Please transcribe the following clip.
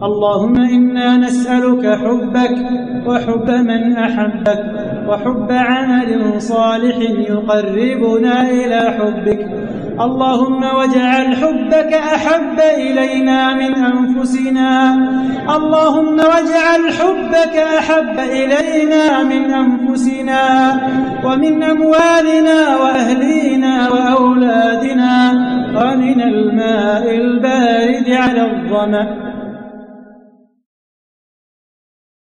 اللهم إنا نسألك حبك وحب من أحبك وحب عمل صالح يقربنا إلى حبك. اللهم واجعل حبك أحب إلينا من أنفسنا. اللهم واجعل حبك أحب إلينا من أنفسنا ومن أموالنا وأهلينا وأولادنا ومن الماء البارد على الظمأ.